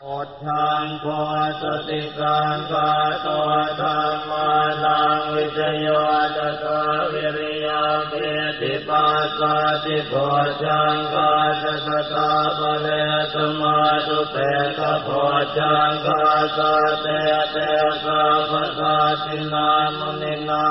मादा विजया गताव्यधिपा सा भोजा भर समा भो चा सा जा भाति ना मुनि ना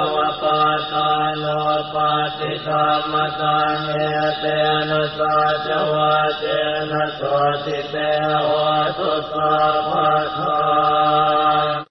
ปาทานโลปาติธรรมตาเนเตนะสาจวาเจนะโสติเตหะสุสาภา